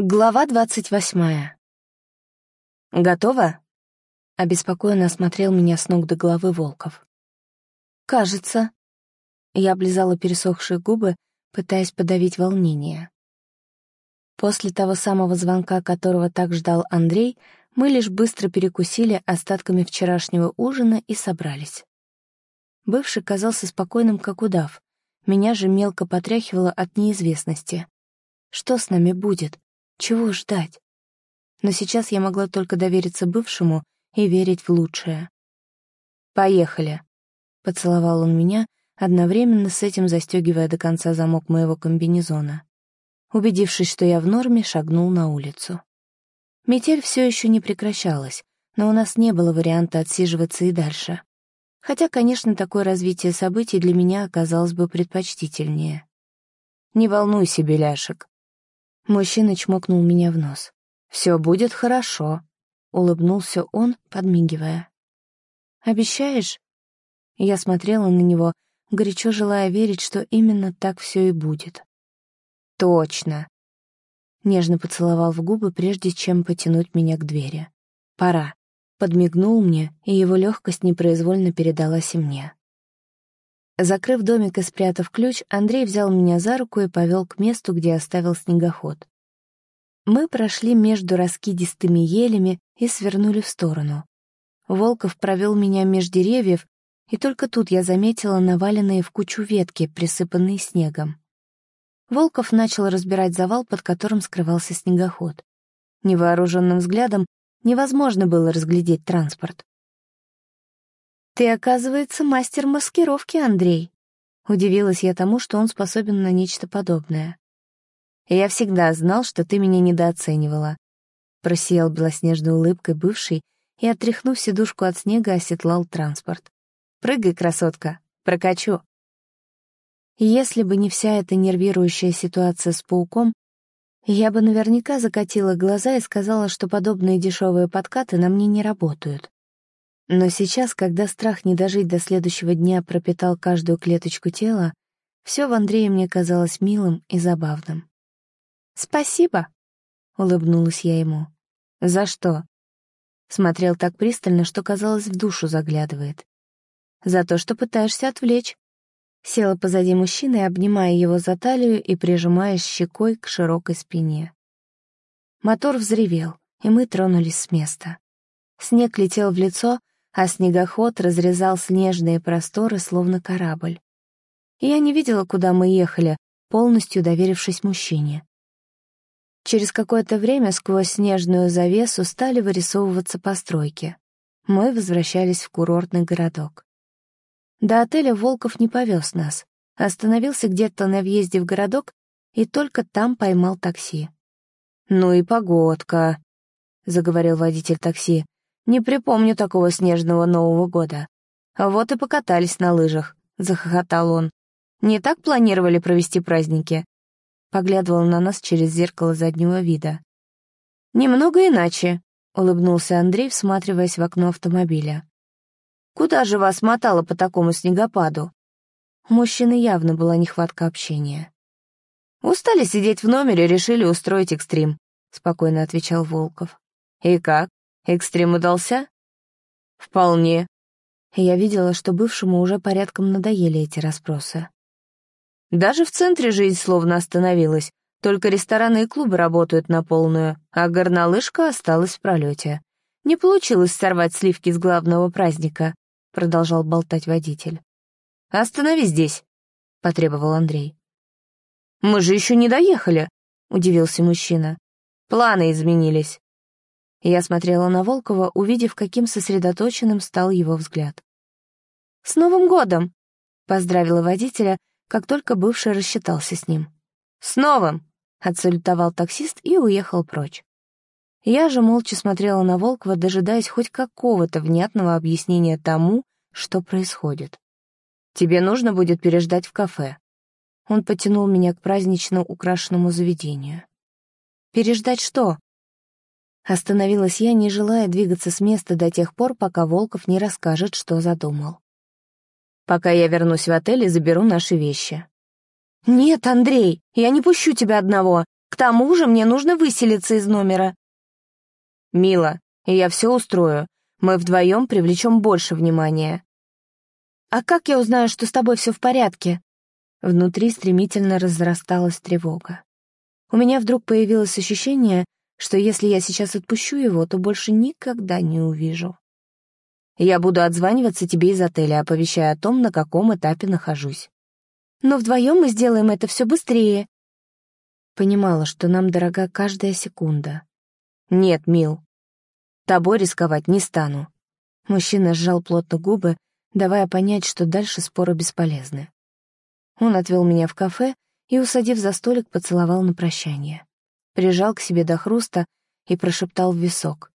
Глава двадцать восьмая. «Готово?» — обеспокоенно осмотрел меня с ног до головы Волков. «Кажется». Я облизала пересохшие губы, пытаясь подавить волнение. После того самого звонка, которого так ждал Андрей, мы лишь быстро перекусили остатками вчерашнего ужина и собрались. Бывший казался спокойным, как удав. Меня же мелко потряхивало от неизвестности. Что с нами будет? Чего ждать? Но сейчас я могла только довериться бывшему и верить в лучшее. «Поехали», — поцеловал он меня, одновременно с этим застегивая до конца замок моего комбинезона. Убедившись, что я в норме, шагнул на улицу. Метель все еще не прекращалась, но у нас не было варианта отсиживаться и дальше. Хотя, конечно, такое развитие событий для меня оказалось бы предпочтительнее. «Не волнуйся, Беляшек», Мужчина чмокнул меня в нос. «Все будет хорошо», — улыбнулся он, подмигивая. «Обещаешь?» Я смотрела на него, горячо желая верить, что именно так все и будет. «Точно!» Нежно поцеловал в губы, прежде чем потянуть меня к двери. «Пора». Подмигнул мне, и его легкость непроизвольно передалась и мне. Закрыв домик и спрятав ключ, Андрей взял меня за руку и повел к месту, где оставил снегоход. Мы прошли между раскидистыми елями и свернули в сторону. Волков провел меня меж деревьев, и только тут я заметила наваленные в кучу ветки, присыпанные снегом. Волков начал разбирать завал, под которым скрывался снегоход. Невооруженным взглядом невозможно было разглядеть транспорт. «Ты, оказывается, мастер маскировки, Андрей», — удивилась я тому, что он способен на нечто подобное. «Я всегда знал, что ты меня недооценивала», — просиял белоснежной улыбкой бывший и, отряхнув сидушку от снега, оседлал транспорт. «Прыгай, красотка, прокачу». Если бы не вся эта нервирующая ситуация с пауком, я бы наверняка закатила глаза и сказала, что подобные дешевые подкаты на мне не работают. Но сейчас, когда страх не дожить до следующего дня пропитал каждую клеточку тела, все в Андрее мне казалось милым и забавным. «Спасибо», — улыбнулась я ему. «За что?» Смотрел так пристально, что, казалось, в душу заглядывает. «За то, что пытаешься отвлечь». Села позади мужчины, обнимая его за талию и прижимая щекой к широкой спине. Мотор взревел, и мы тронулись с места. Снег летел в лицо, а снегоход разрезал снежные просторы, словно корабль. Я не видела, куда мы ехали, полностью доверившись мужчине. Через какое-то время сквозь снежную завесу стали вырисовываться постройки. Мы возвращались в курортный городок. До отеля Волков не повез нас, остановился где-то на въезде в городок и только там поймал такси. «Ну и погодка», — заговорил водитель такси. Не припомню такого снежного Нового года. Вот и покатались на лыжах, — захохотал он. Не так планировали провести праздники? Поглядывал на нас через зеркало заднего вида. Немного иначе, — улыбнулся Андрей, всматриваясь в окно автомобиля. «Куда же вас мотало по такому снегопаду?» У мужчины явно была нехватка общения. «Устали сидеть в номере, решили устроить экстрим», — спокойно отвечал Волков. «И как? Экстрим удался? Вполне. Я видела, что бывшему уже порядком надоели эти расспросы. Даже в центре жизнь словно остановилась. Только рестораны и клубы работают на полную, а горнолыжка осталась в пролете. Не получилось сорвать сливки с главного праздника, продолжал болтать водитель. Останови здесь, потребовал Андрей. Мы же еще не доехали, удивился мужчина. Планы изменились. Я смотрела на Волкова, увидев, каким сосредоточенным стал его взгляд. «С Новым годом!» — поздравила водителя, как только бывший рассчитался с ним. «С новым!» — отсалютовал таксист и уехал прочь. Я же молча смотрела на Волкова, дожидаясь хоть какого-то внятного объяснения тому, что происходит. «Тебе нужно будет переждать в кафе». Он потянул меня к празднично украшенному заведению. «Переждать что?» Остановилась я, не желая двигаться с места до тех пор, пока Волков не расскажет, что задумал. «Пока я вернусь в отель и заберу наши вещи». «Нет, Андрей, я не пущу тебя одного!» К тому же мне нужно выселиться из номера. Мила, я все устрою. Мы вдвоем привлечем больше внимания. А как я узнаю, что с тобой все в порядке? Внутри стремительно разрасталась тревога. У меня вдруг появилось ощущение, что если я сейчас отпущу его, то больше никогда не увижу. Я буду отзваниваться тебе из отеля, оповещая о том, на каком этапе нахожусь. Но вдвоем мы сделаем это все быстрее. Понимала, что нам дорога каждая секунда. Нет, Мил, тобой рисковать не стану. Мужчина сжал плотно губы, давая понять, что дальше споры бесполезны. Он отвел меня в кафе и, усадив за столик, поцеловал на прощание. Прижал к себе до хруста и прошептал в висок.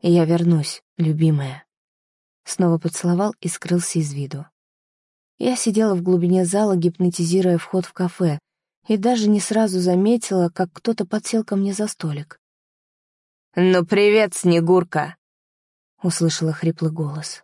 «Я вернусь, любимая». Снова поцеловал и скрылся из виду. Я сидела в глубине зала, гипнотизируя вход в кафе, и даже не сразу заметила, как кто-то подсел ко мне за столик. «Ну, привет, Снегурка!» — услышала хриплый голос.